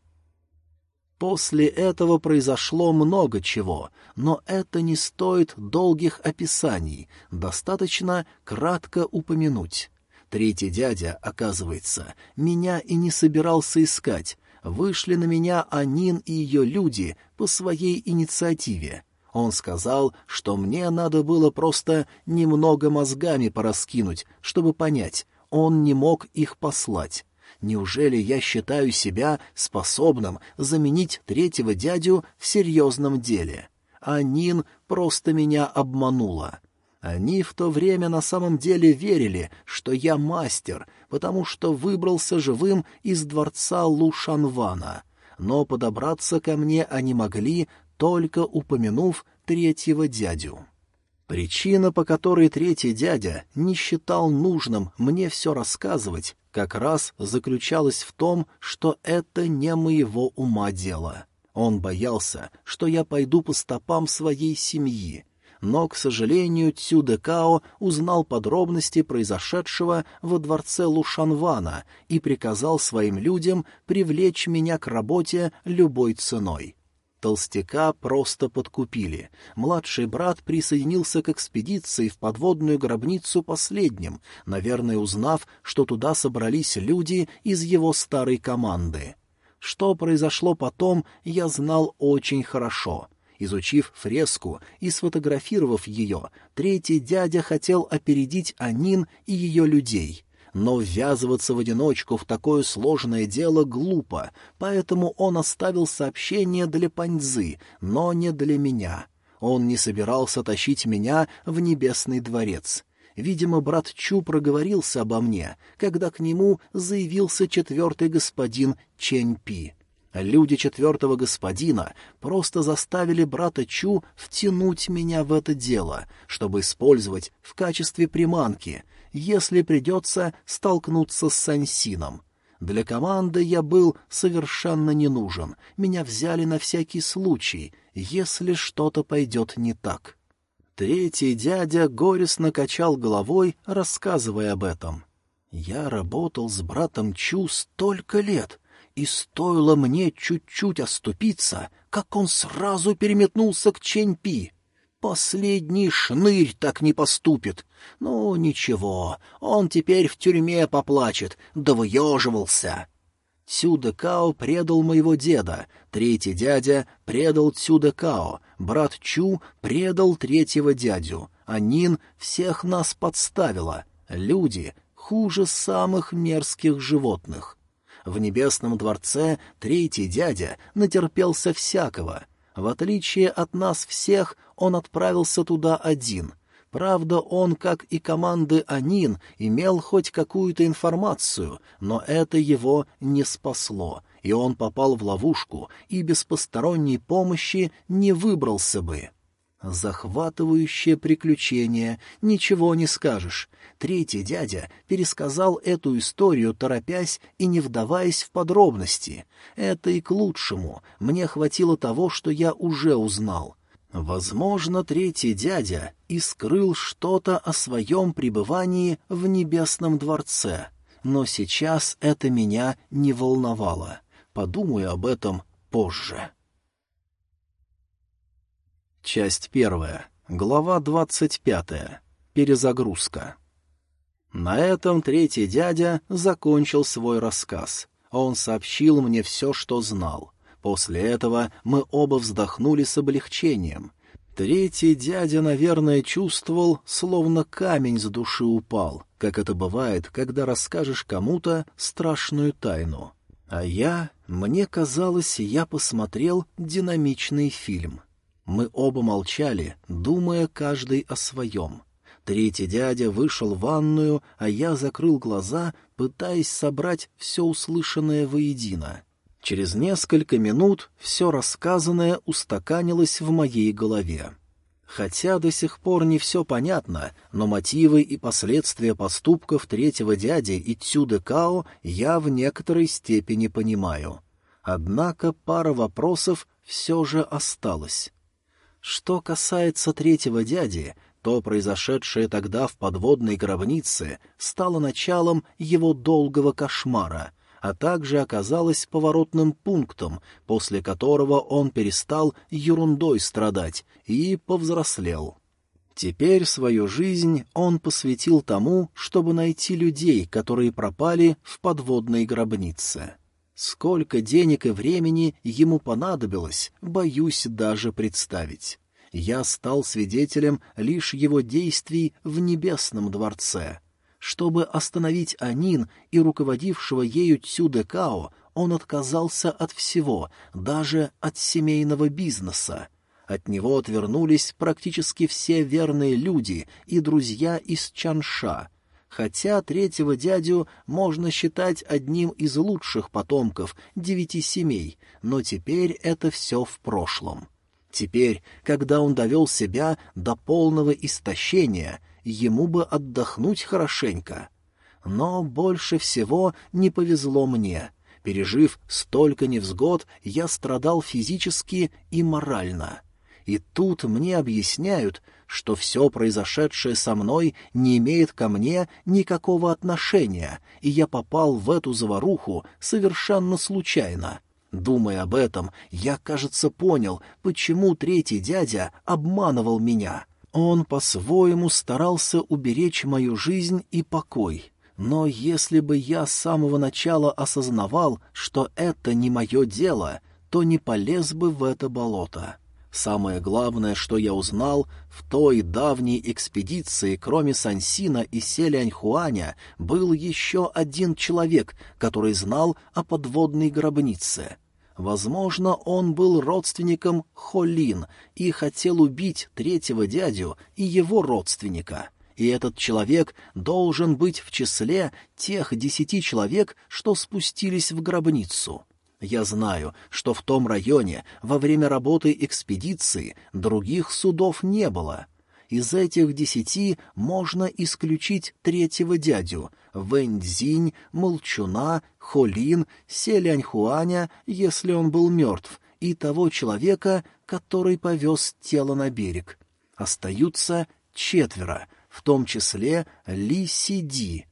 После этого произошло много чего, но это не стоит долгих описаний, достаточно кратко упомянуть. Третий дядя, оказывается, меня и не собирался искать. Вышли на меня Анин и ее люди по своей инициативе. Он сказал, что мне надо было просто немного мозгами пораскинуть, чтобы понять, он не мог их послать. Неужели я считаю себя способным заменить третьего дядю в серьезном деле? А Нин просто меня обманула. Они в то время на самом деле верили, что я мастер, потому что выбрался живым из дворца Лушанвана. Но подобраться ко мне они могли, только упомянув третьего дядю. Причина, по которой третий дядя не считал нужным мне все рассказывать, как раз заключалась в том, что это не моего ума дело. Он боялся, что я пойду по стопам своей семьи, но, к сожалению, Цюдекао узнал подробности произошедшего во дворце Лушанвана и приказал своим людям привлечь меня к работе любой ценой. Толстяка просто подкупили. Младший брат присоединился к экспедиции в подводную гробницу последним, наверное, узнав, что туда собрались люди из его старой команды. Что произошло потом, я знал очень хорошо. Изучив фреску и сфотографировав ее, третий дядя хотел опередить Анин и ее людей — но ввязываться в одиночку в такое сложное дело глупо, поэтому он оставил сообщение для Паньзы, но не для меня. Он не собирался тащить меня в небесный дворец. Видимо, брат Чу проговорился обо мне, когда к нему заявился четвертый господин Чэнь Пи. Люди четвертого господина просто заставили брата Чу втянуть меня в это дело, чтобы использовать в качестве приманки, если придется столкнуться с Сансином. Для команды я был совершенно не нужен, меня взяли на всякий случай, если что-то пойдет не так. Третий дядя горестно качал головой, рассказывая об этом. «Я работал с братом Чу столько лет», и стоило мне чуть-чуть оступиться, как он сразу переметнулся к Ченьпи. Последний шнырь так не поступит. Ну, ничего, он теперь в тюрьме поплачет, да выеживался. Цюдекао предал моего деда, третий дядя предал Цюдекао, брат Чу предал третьего дядю, а Нин всех нас подставила. Люди хуже самых мерзких животных. В небесном дворце третий дядя натерпелся всякого. В отличие от нас всех, он отправился туда один. Правда, он, как и команды Анин, имел хоть какую-то информацию, но это его не спасло, и он попал в ловушку и без посторонней помощи не выбрался бы. Захватывающее приключение, ничего не скажешь. Третий дядя пересказал эту историю, торопясь и не вдаваясь в подробности. Это и к лучшему. Мне хватило того, что я уже узнал. Возможно, третий дядя и скрыл что-то о своем пребывании в небесном дворце. Но сейчас это меня не волновало. Подумаю об этом позже. Часть первая. Глава двадцать пятая. Перезагрузка. На этом третий дядя закончил свой рассказ. Он сообщил мне все, что знал. После этого мы оба вздохнули с облегчением. Третий дядя, наверное, чувствовал, словно камень с души упал, как это бывает, когда расскажешь кому-то страшную тайну. А я, мне казалось, я посмотрел динамичный фильм — мы оба молчали, думая каждый о своем. Третий дядя вышел в ванную, а я закрыл глаза, пытаясь собрать все услышанное воедино. Через несколько минут все рассказанное устаканилось в моей голове. Хотя до сих пор не все понятно, но мотивы и последствия поступков третьего дяди и Цюде Као я в некоторой степени понимаю. Однако пара вопросов все же осталась. Что касается третьего дяди, то произошедшее тогда в подводной гробнице стало началом его долгого кошмара, а также оказалось поворотным пунктом, после которого он перестал ерундой страдать и повзрослел. Теперь свою жизнь он посвятил тому, чтобы найти людей, которые пропали в подводной гробнице. Сколько денег и времени ему понадобилось, боюсь даже представить. Я стал свидетелем лишь его действий в небесном дворце. Чтобы остановить Анин и руководившего ею Цюдекао, он отказался от всего, даже от семейного бизнеса. От него отвернулись практически все верные люди и друзья из Чанша, хотя третьего дядю можно считать одним из лучших потомков девяти семей, но теперь это все в прошлом. Теперь, когда он довел себя до полного истощения, ему бы отдохнуть хорошенько. Но больше всего не повезло мне. Пережив столько невзгод, я страдал физически и морально. И тут мне объясняют, что все произошедшее со мной не имеет ко мне никакого отношения, и я попал в эту заваруху совершенно случайно. Думая об этом, я, кажется, понял, почему третий дядя обманывал меня. Он по-своему старался уберечь мою жизнь и покой. Но если бы я с самого начала осознавал, что это не мое дело, то не полез бы в это болото. Самое главное, что я узнал, в той давней экспедиции, кроме Сансина и Селяньхуаня, был еще один человек, который знал о подводной гробнице. Возможно, он был родственником Холин и хотел убить третьего дядю и его родственника. И этот человек должен быть в числе тех десяти человек, что спустились в гробницу. Я знаю, что в том районе во время работы экспедиции других судов не было. Из этих десяти можно исключить третьего дядю, Вэньцзинь, Молчуна, Холин, Селяньхуаня, если он был мертв, и того человека, который повез тело на берег. Остаются четверо, в том числе Ли Сиди.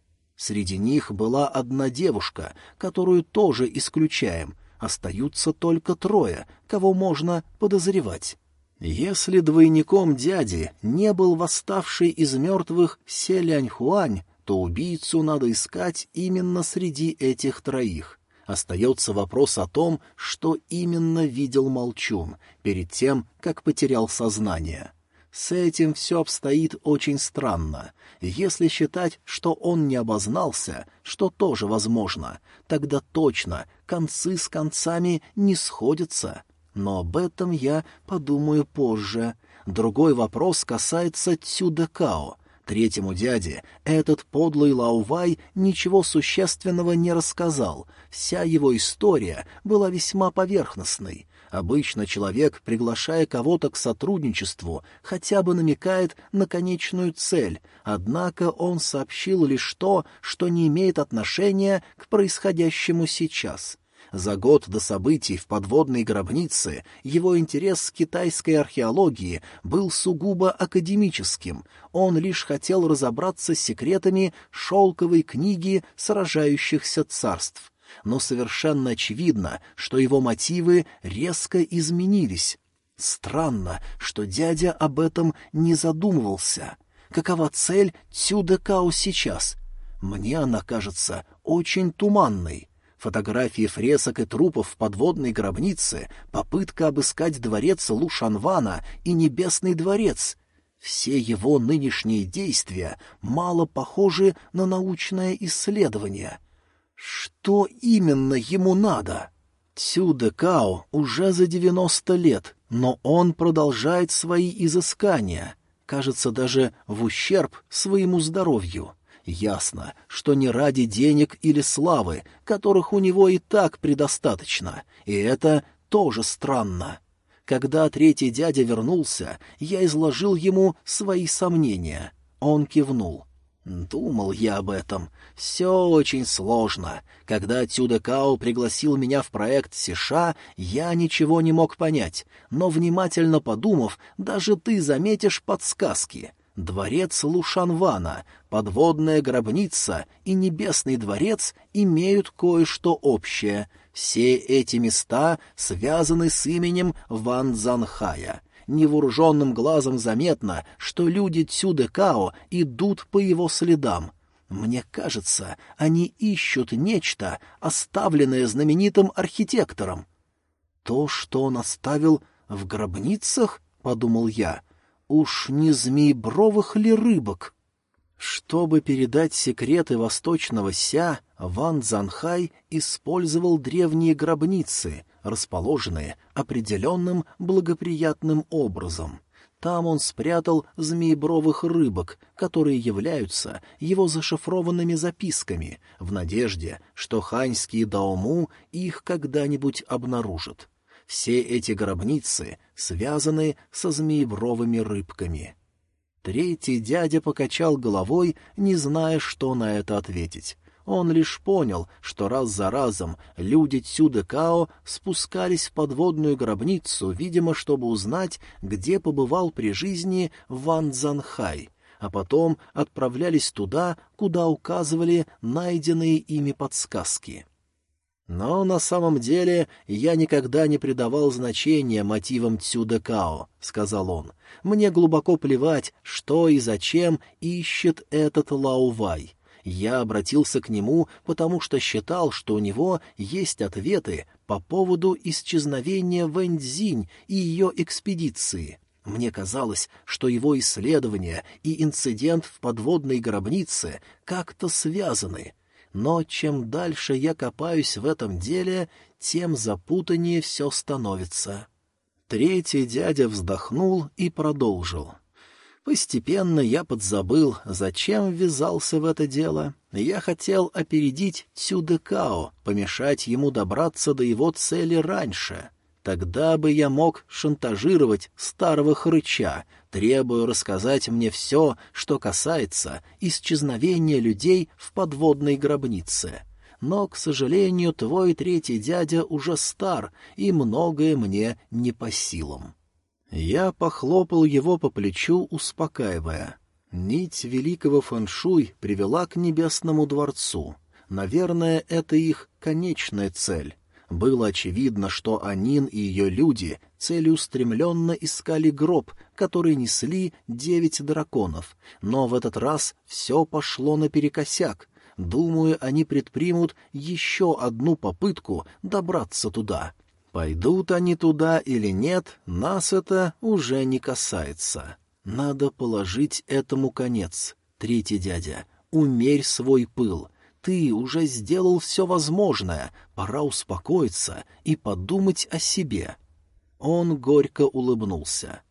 Среди них была одна девушка, которую тоже исключаем. Остаются только трое, кого можно подозревать. Если двойником дяди не был восставший из мертвых Селяньхуань, то убийцу надо искать именно среди этих троих. Остается вопрос о том, что именно видел Молчун перед тем, как потерял сознание. С этим все обстоит очень странно. Если считать, что он не обознался, что тоже возможно, тогда точно концы с концами не сходятся. Но об этом я подумаю позже. Другой вопрос касается Цюдекао. Третьему дяде этот подлый Лаувай ничего существенного не рассказал. Вся его история была весьма поверхностной. Обычно человек, приглашая кого-то к сотрудничеству, хотя бы намекает на конечную цель, однако он сообщил лишь то, что не имеет отношения к происходящему сейчас. За год до событий в подводной гробнице его интерес к китайской археологии был сугубо академическим. Он лишь хотел разобраться с секретами шелковой книги сражающихся царств но совершенно очевидно, что его мотивы резко изменились. Странно, что дядя об этом не задумывался. Какова цель Цюдекао сейчас? Мне она кажется очень туманной. Фотографии фресок и трупов в подводной гробнице, попытка обыскать дворец Лушанвана и Небесный дворец — все его нынешние действия мало похожи на научное исследование. Что именно ему надо? Цюде Као уже за девяносто лет, но он продолжает свои изыскания, кажется, даже в ущерб своему здоровью. Ясно, что не ради денег или славы, которых у него и так предостаточно, и это тоже странно. Когда третий дядя вернулся, я изложил ему свои сомнения. Он кивнул. Думал я об этом. Все очень сложно. Когда Тюда Као пригласил меня в проект Сиша, я ничего не мог понять, но, внимательно подумав, даже ты заметишь подсказки. Дворец Лушанвана, подводная гробница и небесный дворец имеют кое-что общее. Все эти места связаны с именем Ван Занхая невооруженным глазом заметно, что люди Цюдекао идут по его следам. Мне кажется, они ищут нечто, оставленное знаменитым архитектором. То, что он оставил в гробницах, — подумал я, — уж не змеебровых ли рыбок? Чтобы передать секреты восточного Ся, Ван Занхай использовал древние гробницы, расположенные определенным благоприятным образом. Там он спрятал змеебровых рыбок, которые являются его зашифрованными записками, в надежде, что ханьские даому их когда-нибудь обнаружат. Все эти гробницы связаны со змеебровыми рыбками. Третий дядя покачал головой, не зная, что на это ответить. Он лишь понял, что раз за разом люди Цюдекао спускались в подводную гробницу, видимо, чтобы узнать, где побывал при жизни Ван Цзанхай, а потом отправлялись туда, куда указывали найденные ими подсказки. Но на самом деле я никогда не придавал значения мотивам Цюдекао, — сказал он. Мне глубоко плевать, что и зачем ищет этот Лаувай. Я обратился к нему, потому что считал, что у него есть ответы по поводу исчезновения Вэньцзинь и ее экспедиции. Мне казалось, что его исследования и инцидент в подводной гробнице как-то связаны. Но чем дальше я копаюсь в этом деле, тем запутаннее все становится. Третий дядя вздохнул и продолжил. — Постепенно я подзабыл, зачем ввязался в это дело. Я хотел опередить Цюдекао, помешать ему добраться до его цели раньше. Тогда бы я мог шантажировать старого хрыча, требуя рассказать мне все, что касается исчезновения людей в подводной гробнице. Но, к сожалению, твой третий дядя уже стар, и многое мне не по силам. Я похлопал его по плечу, успокаивая. Нить великого фэншуй привела к небесному дворцу. Наверное, это их конечная цель. Было очевидно, что Анин и ее люди целеустремленно искали гроб, который несли девять драконов, но в этот раз все пошло наперекосяк. Думаю, они предпримут еще одну попытку добраться туда. Пойдут они туда или нет, нас это уже не касается. Надо положить этому конец. Третий дядя, умерь свой пыл. Ты уже сделал все возможное, пора успокоиться и подумать о себе. Он горько улыбнулся.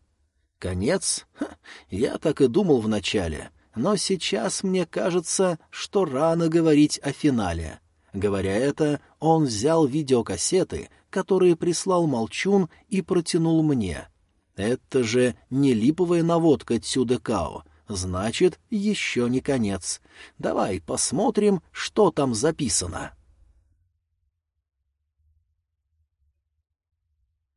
Конец? Ха, я так и думал вначале, но сейчас мне кажется, что рано говорить о финале. Говоря это, он взял видеокассеты, которые прислал Молчун и протянул мне. Это же не липовая наводка Цюдекао, значит, еще не конец. Давай посмотрим, что там записано.